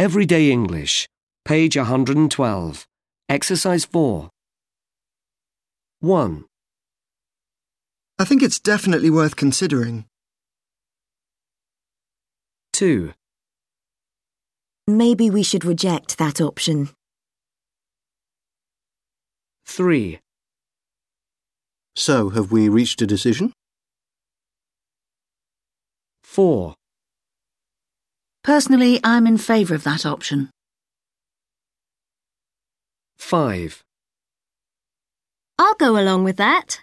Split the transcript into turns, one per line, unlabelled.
Everyday English, page 112. Exercise 4. 1,
I think it's definitely worth considering.
2,
Maybe we should reject that option.
3,
So, have we reached a decision?
4,
Personally, I'm in favour of that option.
5.
I'll go along with that.